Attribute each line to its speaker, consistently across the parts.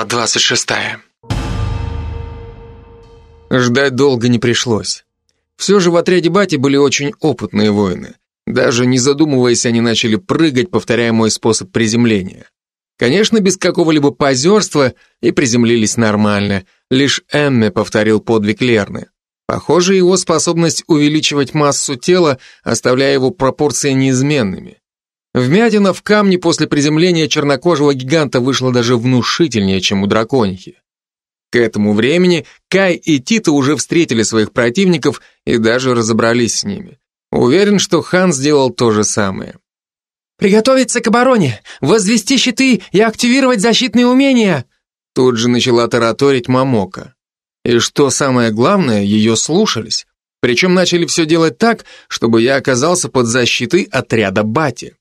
Speaker 1: Глава 26.
Speaker 2: Ждать долго не пришлось. Все же в отряде Бати были очень опытные воины. Даже не задумываясь, они начали прыгать, повторяя мой способ приземления. Конечно, без какого-либо позерства и приземлились нормально. Лишь Эмме повторил подвиг Лерны. Похоже, его способность увеличивать массу тела, оставляя его пропорции неизменными. Вмятина в камне после приземления чернокожего гиганта вышла даже внушительнее, чем у драконихи. К этому времени Кай и Тита уже встретили своих противников и даже разобрались с ними. Уверен, что хан сделал то же самое.
Speaker 3: «Приготовиться к обороне! Возвести щиты и активировать защитные умения!»
Speaker 2: Тут же начала тараторить Мамока. И что самое главное, ее слушались. Причем начали все делать так, чтобы я оказался под защитой отряда Бати.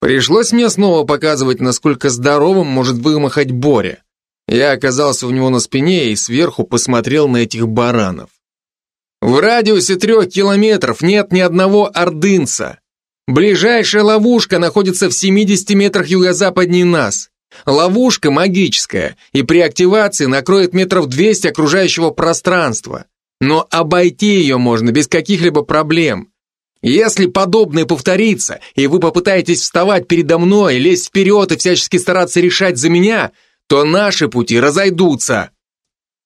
Speaker 2: Пришлось мне снова показывать, насколько здоровым может вымахать Боря. Я оказался у него на спине и сверху посмотрел на этих баранов. В радиусе трех километров нет ни одного ордынца. Ближайшая ловушка находится в 70 метрах юго-западнее нас. Ловушка магическая, и при активации накроет метров 200 окружающего пространства. Но обойти ее можно без каких-либо проблем. Если подобное повторится, и вы попытаетесь вставать передо мной, лезть вперед и всячески стараться решать за меня, то наши пути разойдутся.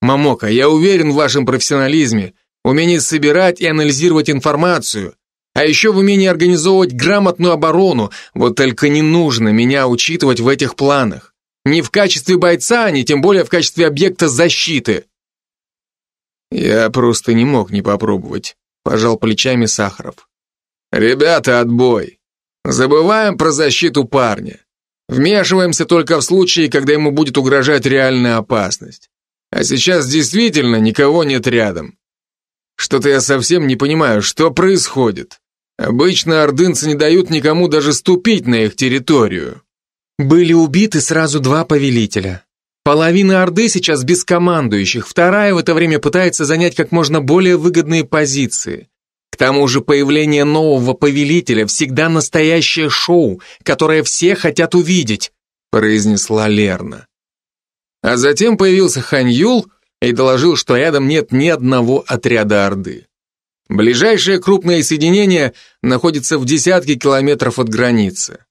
Speaker 2: Мамока, я уверен в вашем профессионализме, умении собирать и анализировать информацию, а еще в умении организовывать грамотную оборону, вот только не нужно меня учитывать в этих планах. Не в качестве бойца, ни тем более в качестве объекта защиты. Я просто не мог не попробовать, пожал плечами Сахаров. «Ребята, отбой! Забываем про защиту парня. Вмешиваемся только в случае, когда ему будет угрожать реальная опасность. А сейчас действительно никого нет рядом. Что-то я совсем не понимаю, что происходит. Обычно ордынцы не дают никому даже ступить на их территорию.
Speaker 3: Были убиты сразу два повелителя. Половина Орды сейчас без командующих, вторая в это время пытается занять как можно более выгодные позиции. Тому же появление нового повелителя всегда настоящее шоу, которое все хотят увидеть, произнесла Лерна.
Speaker 2: А затем появился Хань Юл и доложил, что рядом нет ни одного отряда Орды. Ближайшее крупное соединение находится в десятке километров от границы.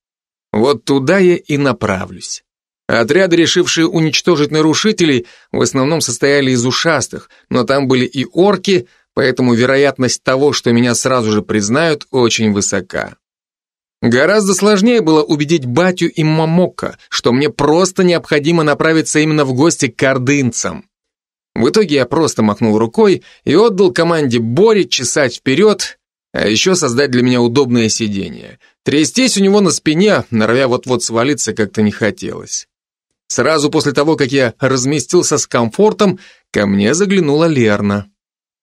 Speaker 2: Вот туда я и направлюсь. Отряды, решившие уничтожить нарушителей, в основном состояли из ушастых, но там были и орки, поэтому вероятность того, что меня сразу же признают, очень высока. Гораздо сложнее было убедить батю и Мамока, что мне просто необходимо направиться именно в гости к ордынцам. В итоге я просто махнул рукой и отдал команде Боре чесать вперед, а еще создать для меня удобное сиденье. Трястись у него на спине, норовя вот-вот свалиться, как-то не хотелось. Сразу после того, как я разместился с комфортом, ко мне заглянула Лерна.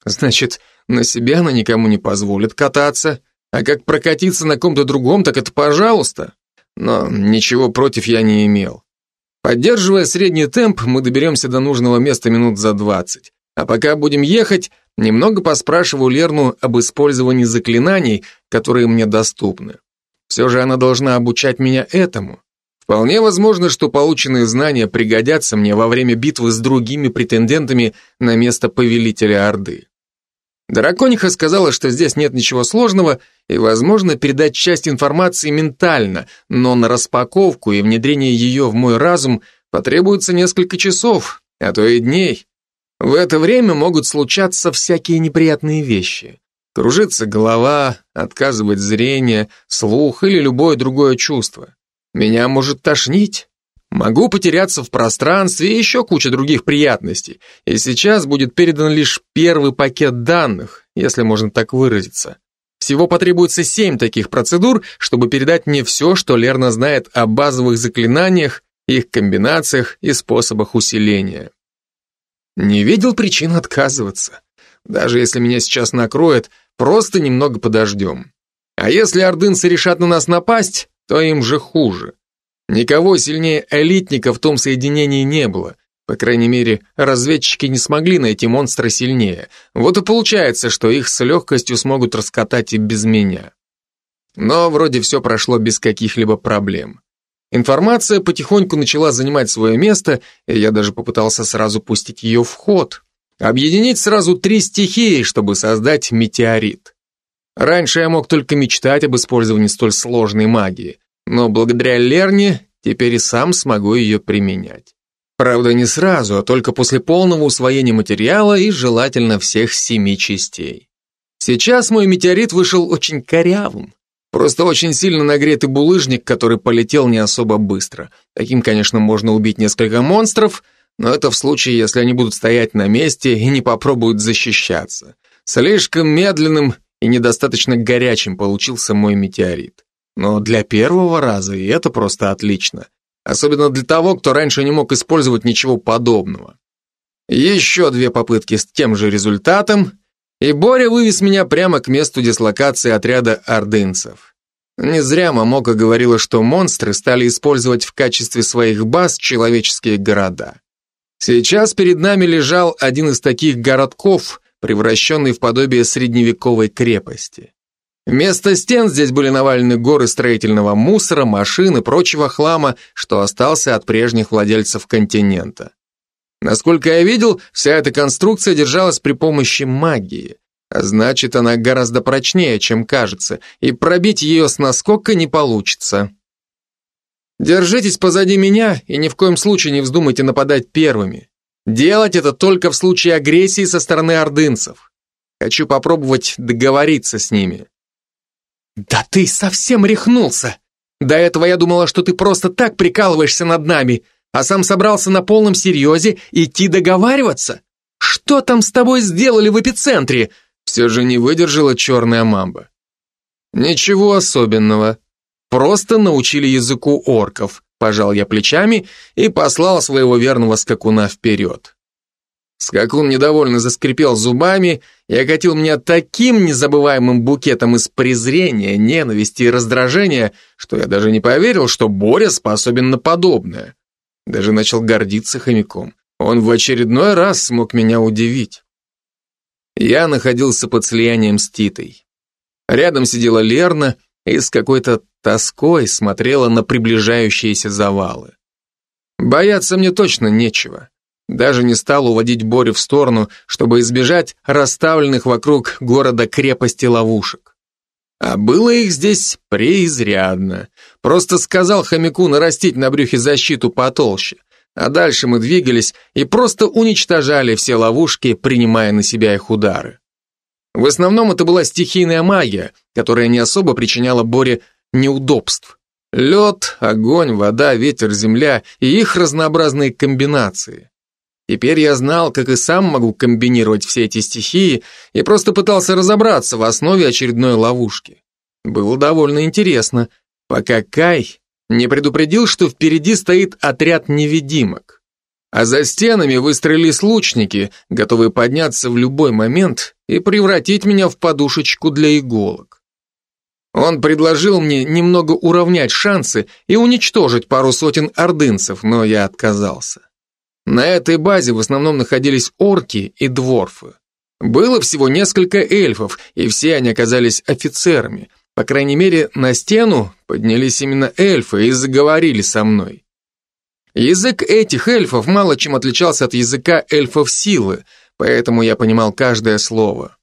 Speaker 2: Значит, на себя она никому не позволит кататься, а как прокатиться на ком-то другом, так это пожалуйста. Но ничего против я не имел. Поддерживая средний темп, мы доберемся до нужного места минут за 20. А пока будем ехать, немного поспрашиваю Лерну об использовании заклинаний, которые мне доступны. Все же она должна обучать меня этому. Вполне возможно, что полученные знания пригодятся мне во время битвы с другими претендентами на место повелителя Орды. Дракониха сказала, что здесь нет ничего сложного и возможно передать часть информации ментально, но на распаковку и внедрение ее в мой разум потребуется несколько часов, а то и дней. В это время могут случаться всякие неприятные вещи. Кружится голова, отказывает зрение, слух или любое другое чувство. Меня может тошнить. Могу потеряться в пространстве и еще куча других приятностей. И сейчас будет передан лишь первый пакет данных, если можно так выразиться. Всего потребуется семь таких процедур, чтобы передать мне все, что Лерна знает о базовых заклинаниях, их комбинациях и способах усиления. Не видел причин отказываться. Даже если меня сейчас накроет, просто немного подождем. А если ордынцы решат на нас напасть, то им же хуже. Никого сильнее элитника в том соединении не было. По крайней мере, разведчики не смогли найти монстра сильнее. Вот и получается, что их с легкостью смогут раскатать и без меня. Но вроде все прошло без каких-либо проблем. Информация потихоньку начала занимать свое место, и я даже попытался сразу пустить ее в ход. Объединить сразу три стихии, чтобы создать метеорит. Раньше я мог только мечтать об использовании столь сложной магии, но благодаря Лерне теперь и сам смогу ее применять. Правда, не сразу, а только после полного усвоения материала и желательно всех семи частей. Сейчас мой метеорит вышел очень корявым. Просто очень сильно нагретый булыжник, который полетел не особо быстро. Таким, конечно, можно убить несколько монстров, но это в случае, если они будут стоять на месте и не попробуют защищаться. Слишком медленным и недостаточно горячим получился мой метеорит. Но для первого раза и это просто отлично. Особенно для того, кто раньше не мог использовать ничего подобного. Еще две попытки с тем же результатом, и Боря вывез меня прямо к месту дислокации отряда ордынцев. Не зря Мамока говорила, что монстры стали использовать в качестве своих баз человеческие города. Сейчас перед нами лежал один из таких городков, превращенный в подобие средневековой крепости. Вместо стен здесь были навалены горы строительного мусора, машин и прочего хлама, что остался от прежних владельцев континента. Насколько я видел, вся эта конструкция держалась при помощи магии, а значит, она гораздо прочнее, чем кажется, и пробить ее с наскока не получится. Держитесь позади меня и ни в коем случае не вздумайте нападать первыми. Делать это только в случае агрессии со стороны ордынцев. Хочу попробовать договориться с ними. Да ты совсем рехнулся. До этого я думала, что ты просто так прикалываешься над нами, а сам собрался на полном серьезе идти договариваться? Что там с тобой сделали в эпицентре? Все же не выдержала черная мамба. Ничего особенного. Просто научили языку орков, пожал я плечами и послал своего верного скакуна вперед. Скакун недовольно заскрипел зубами и окатил меня таким незабываемым букетом из презрения, ненависти и раздражения, что я даже не поверил, что Боря способен на подобное. Даже начал гордиться хомяком. Он в очередной раз смог меня удивить. Я находился под слиянием с Титой. Рядом сидела Лерна и с какой-то тоской смотрела на приближающиеся завалы. Бояться мне точно нечего. Даже не стал уводить Борю в сторону, чтобы избежать расставленных вокруг города крепости ловушек. А было их здесь преизрядно. Просто сказал хомяку нарастить на брюхе защиту потолще. А дальше мы двигались и просто уничтожали все ловушки, принимая на себя их удары. В основном это была стихийная магия, которая не особо причиняла Боре неудобств. Лед, огонь, вода, ветер, земля и их разнообразные комбинации. Теперь я знал, как и сам могу комбинировать все эти стихии и просто пытался разобраться в основе очередной ловушки. Было довольно интересно, пока Кай не предупредил, что впереди стоит отряд невидимок. А за стенами выстроились лучники, готовые подняться в любой момент и превратить меня в подушечку для иголок. Он предложил мне немного уравнять шансы и уничтожить пару сотен ордынцев, но я отказался. На этой базе в основном находились орки и дворфы. Было всего несколько эльфов, и все они оказались офицерами. По крайней мере, на стену поднялись именно эльфы и заговорили со мной. Язык этих эльфов мало чем отличался от языка эльфов силы, поэтому я понимал каждое слово.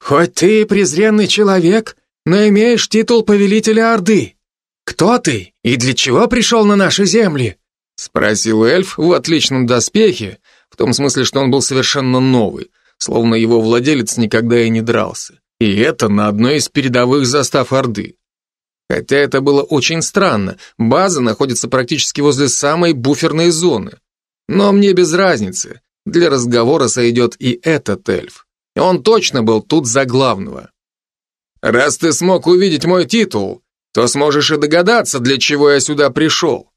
Speaker 2: «Хоть ты презренный человек, но имеешь титул повелителя Орды. Кто ты и для чего пришел на наши земли?» Спросил эльф в отличном доспехе, в том смысле, что он был совершенно новый, словно его владелец никогда и не дрался. И это на одной из передовых застав Орды. Хотя это было очень странно, база находится практически возле самой буферной зоны. Но мне без разницы, для разговора сойдет и этот эльф. Он точно был тут за главного. «Раз ты смог увидеть мой титул, то сможешь и догадаться, для чего я сюда пришел.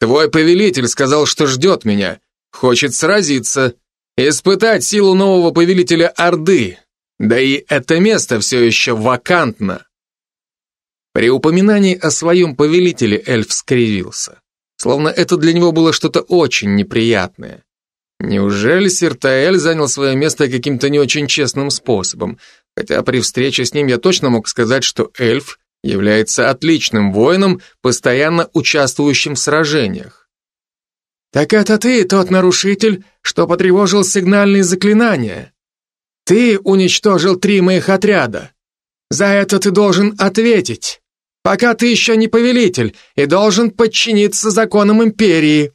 Speaker 2: Твой повелитель сказал, что ждет меня, хочет сразиться, испытать силу нового повелителя Орды. Да и это место все еще вакантно. При упоминании о своем повелителе эльф скривился, словно это для него было что-то очень неприятное. Неужели Сиртаэль занял свое место каким-то не очень честным способом? Хотя при встрече с ним я точно мог сказать, что эльф является отличным воином, постоянно участвующим в сражениях.
Speaker 3: «Так это ты тот нарушитель, что потревожил сигнальные заклинания. Ты уничтожил три моих отряда. За это ты должен ответить, пока ты еще не повелитель и должен подчиниться законам империи».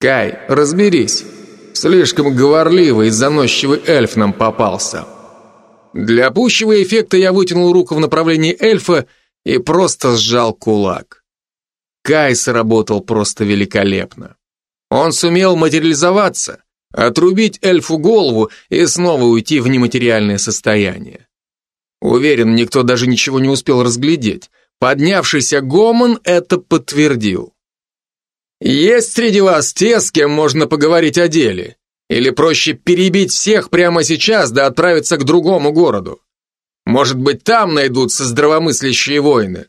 Speaker 2: «Кай, разберись. Слишком говорливый и заносчивый эльф нам попался». Для пущего эффекта я вытянул руку в направлении эльфа и просто сжал кулак. Кай сработал просто великолепно. Он сумел материализоваться, отрубить эльфу голову и снова уйти в нематериальное состояние. Уверен, никто даже ничего не успел разглядеть. Поднявшийся гомон это подтвердил. Есть среди вас те, с кем можно поговорить о деле? Или проще перебить всех прямо сейчас да отправиться к другому городу? Может быть, там найдутся здравомыслящие воины?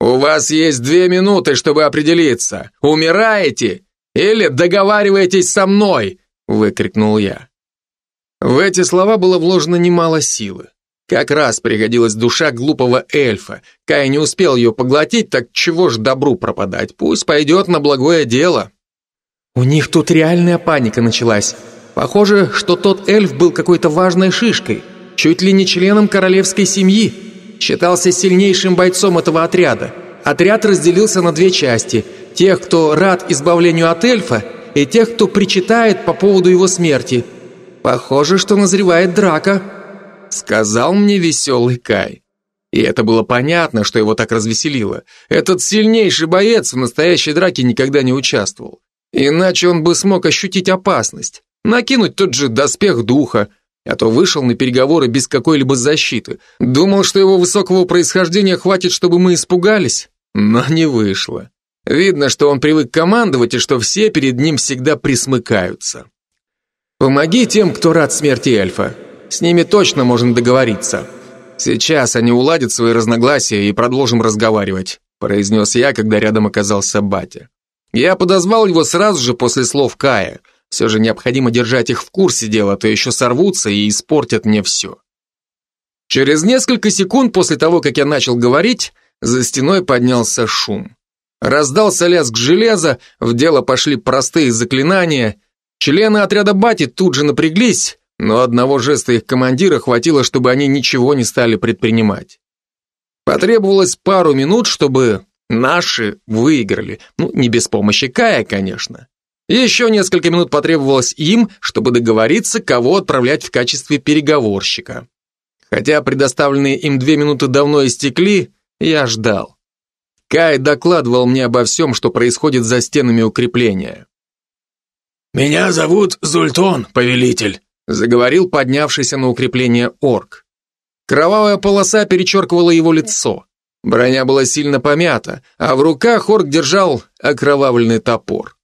Speaker 2: У вас есть две минуты, чтобы определиться, умираете или договариваетесь со мной, выкрикнул я. В эти слова было вложено немало силы. Как раз пригодилась душа глупого эльфа. Кай не успел ее поглотить, так чего ж добру пропадать? Пусть пойдет на благое дело.
Speaker 3: У них тут реальная паника началась. Похоже, что тот эльф был какой-то важной шишкой, чуть ли не членом королевской семьи. Считался сильнейшим бойцом этого отряда. Отряд разделился на две части. Тех, кто рад избавлению от эльфа, и тех, кто причитает по поводу его смерти. Похоже, что назревает драка.
Speaker 2: Сказал мне веселый Кай. И это было понятно, что его так развеселило. Этот сильнейший боец в настоящей драке никогда не участвовал. Иначе он бы смог ощутить опасность, накинуть тот же доспех духа, а то вышел на переговоры без какой-либо защиты. Думал, что его высокого происхождения хватит, чтобы мы испугались, но не вышло. Видно, что он привык командовать и что все перед ним всегда присмыкаются. Помоги тем, кто рад смерти эльфа. С ними точно можно договориться. Сейчас они уладят свои разногласия и продолжим разговаривать, произнес я, когда рядом оказался батя. Я подозвал его сразу же после слов Кая. Все же необходимо держать их в курсе дела, а то еще сорвутся и испортят мне все. Через несколько секунд после того, как я начал говорить, за стеной поднялся шум. Раздался лязг железа, в дело пошли простые заклинания. Члены отряда Бати тут же напряглись, но одного жеста их командира хватило, чтобы они ничего не стали предпринимать. Потребовалось пару минут, чтобы Наши выиграли. Ну, не без помощи Кая, конечно. Еще несколько минут потребовалось им, чтобы договориться, кого отправлять в качестве переговорщика. Хотя предоставленные им две минуты давно истекли, я ждал. Кай докладывал мне обо всем, что происходит за стенами укрепления.
Speaker 1: «Меня зовут Зультон, повелитель», заговорил поднявшийся на укрепление орк.
Speaker 2: Кровавая полоса перечеркивала его лицо. Броня была сильно помята, а в руках орк держал окровавленный топор.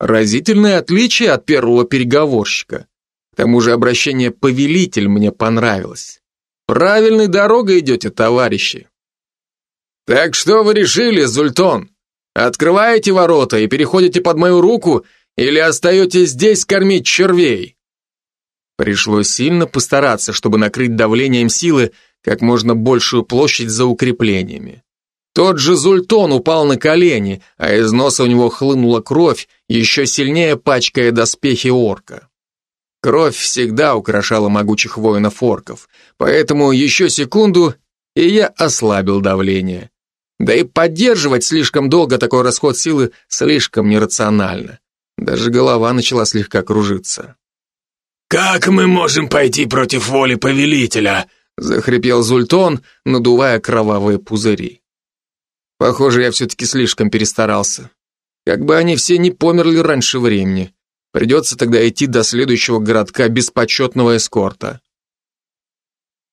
Speaker 2: Разительное отличие от первого переговорщика. К тому же обращение «повелитель» мне понравилось. Правильной дорогой идете, товарищи. Так что вы решили, Зультон? Открываете ворота и переходите под мою руку или остаетесь здесь кормить червей? Пришлось сильно постараться, чтобы накрыть давлением силы, как можно большую площадь за укреплениями. Тот же Зультон упал на колени, а из носа у него хлынула кровь, еще сильнее пачкая доспехи орка. Кровь всегда украшала могучих воинов-орков, поэтому еще секунду, и я ослабил давление. Да и поддерживать слишком долго такой расход силы слишком нерационально. Даже голова начала слегка кружиться.
Speaker 1: «Как мы можем пойти против воли повелителя?»
Speaker 2: захрипел Зультон, надувая кровавые пузыри. Похоже, я все-таки слишком перестарался. Как бы они все не померли раньше времени. Придется тогда идти до следующего городка без почетного эскорта.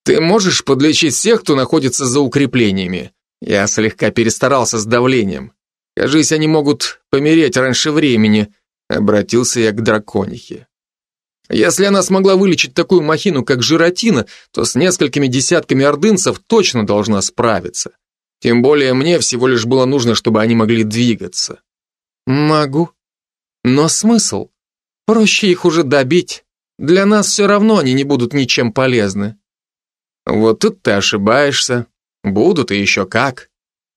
Speaker 2: Ты можешь подлечить всех, кто находится за укреплениями? Я слегка перестарался с давлением. Кажись, они могут помереть раньше времени, обратился я к драконихе. Если она смогла вылечить такую махину, как жиротина, то с несколькими десятками ордынцев точно должна справиться. Тем более мне всего лишь было нужно, чтобы они могли двигаться. Могу. Но смысл? Проще их уже добить. Для нас все равно они не будут ничем полезны. Вот тут ты ошибаешься. Будут и еще как.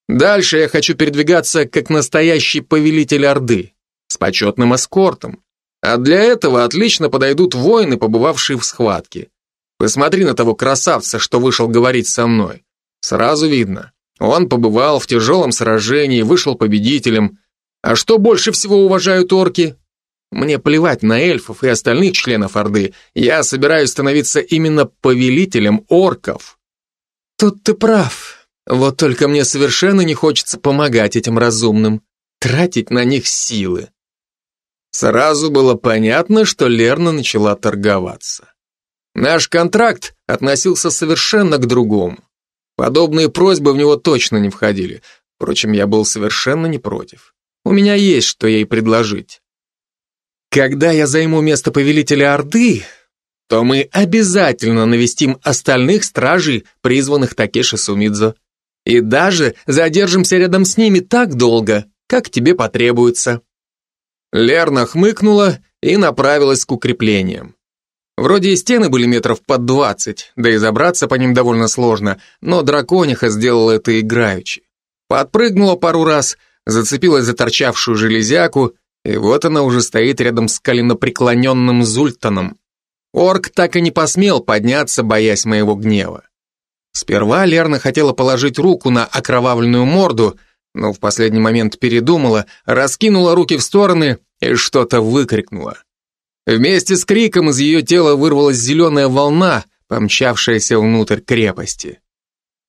Speaker 2: Дальше я хочу передвигаться как настоящий повелитель Орды, с почетным эскортом. А для этого отлично подойдут воины, побывавшие в схватке. Посмотри на того красавца, что вышел говорить со мной. Сразу видно. Он побывал в тяжелом сражении, вышел победителем. А что больше всего уважают орки? Мне плевать на эльфов и остальных членов Орды. Я собираюсь становиться именно повелителем орков. Тут ты прав. Вот только мне совершенно не хочется помогать этим разумным, тратить на них силы. Сразу было понятно, что Лерна начала торговаться. Наш контракт относился совершенно к другому. Подобные просьбы в него точно не входили. Впрочем, я был совершенно не против. У меня есть что ей предложить. Когда я займу место повелителя Орды, то мы обязательно навестим остальных стражей, призванных Такеши Сумидзо. И даже задержимся рядом с ними так долго, как тебе потребуется. Лерна хмыкнула и направилась к укреплениям. Вроде и стены были метров под двадцать, да и забраться по ним довольно сложно, но дракониха сделала это играючи. Подпрыгнула пару раз, зацепилась за торчавшую железяку, и вот она уже стоит рядом с коленопреклоненным Зультаном. Орк так и не посмел подняться, боясь моего гнева. Сперва Лерна хотела положить руку на окровавленную морду, но в последний момент передумала, раскинула руки в стороны и что-то выкрикнула. Вместе с криком из ее тела вырвалась зеленая волна, помчавшаяся внутрь крепости.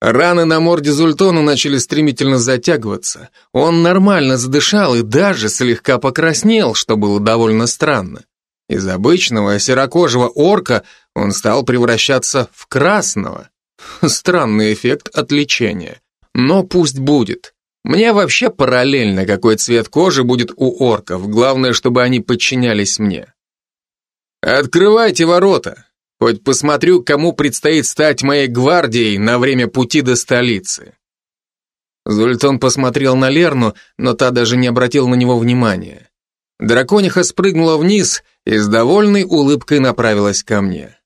Speaker 2: Раны на морде Зультона начали стремительно затягиваться. Он нормально задышал и даже слегка покраснел, что было довольно странно. Из обычного серокожего орка он стал превращаться в красного. Странный эффект от лечения. Но пусть будет. Мне вообще параллельно, какой цвет кожи будет у орков. Главное, чтобы они подчинялись мне. «Открывайте ворота, хоть посмотрю, кому предстоит стать моей гвардией на время пути до столицы». Зультон посмотрел на Лерну, но та даже не обратила на него внимания. Дракониха спрыгнула вниз и с довольной улыбкой направилась ко мне.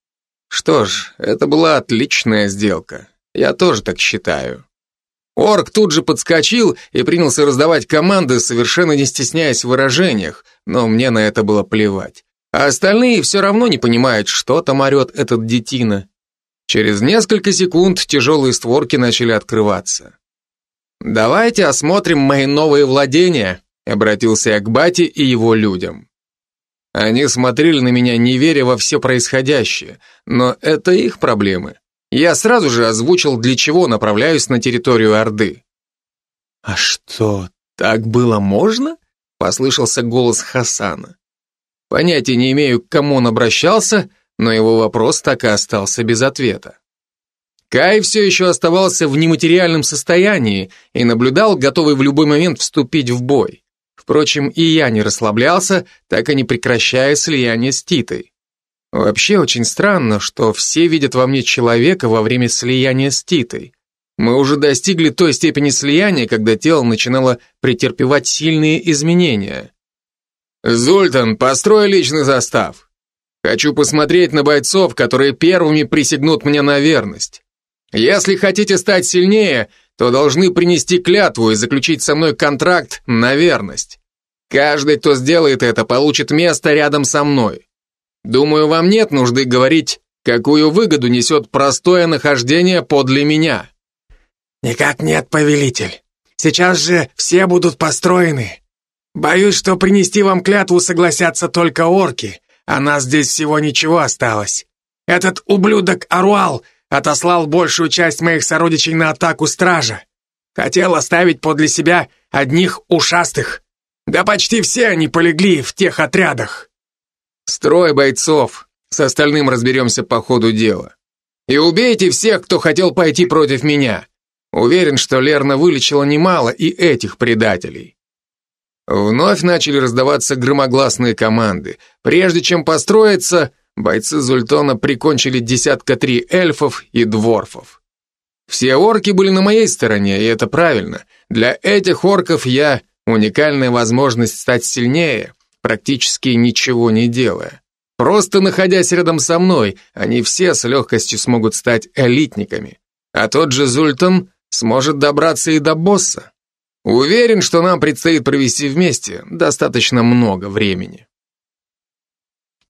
Speaker 2: Что ж, это была отличная сделка. Я тоже так считаю. Орк тут же подскочил и принялся раздавать команды, совершенно не стесняясь в выражениях, но мне на это было плевать. А остальные все равно не понимают, что там орет этот детина. Через несколько секунд тяжелые створки начали открываться. «Давайте осмотрим мои новые владения», обратился я к Бате и его людям. Они смотрели на меня, не веря во все происходящее, но это их проблемы. Я сразу же озвучил, для чего направляюсь на территорию Орды. «А что, так было можно?» — послышался голос Хасана. Понятия не имею, к кому он обращался, но его вопрос так и остался без ответа. Кай все еще оставался в нематериальном состоянии и наблюдал, готовый в любой момент вступить в бой. Впрочем, и я не расслаблялся, так и не прекращая слияние с Титой. Вообще очень странно, что все видят во мне человека во время слияния с Титой. Мы уже достигли той степени слияния, когда тело начинало претерпевать сильные изменения. «Зультан, построй личный состав. Хочу посмотреть на бойцов, которые первыми присягнут мне на верность. Если хотите стать сильнее, то должны принести клятву и заключить со мной контракт на верность. Каждый, кто сделает это, получит место рядом со мной. Думаю, вам нет нужды говорить, какую выгоду несет простое нахождение подле меня».
Speaker 1: «Никак нет, повелитель. Сейчас же все будут построены. Боюсь, что принести вам клятву согласятся только орки, а нас здесь всего ничего осталось. Этот ублюдок Аруал отослал большую часть моих сородичей на атаку стража. Хотел оставить подле себя одних ушастых. Да почти все они полегли в тех отрядах.
Speaker 2: Строй бойцов, с остальным разберемся по ходу дела. И убейте всех, кто хотел пойти против меня. Уверен, что Лерна вылечила немало и этих предателей. Вновь начали раздаваться громогласные команды. Прежде чем построиться, бойцы Зультона прикончили десятка три эльфов и дворфов. Все орки были на моей стороне, и это правильно. Для этих орков я уникальная возможность стать сильнее, практически ничего не делая. Просто находясь рядом со мной, они все с легкостью смогут стать элитниками. А тот же Зультон сможет добраться и до босса. Уверен, что нам предстоит провести вместе достаточно много времени.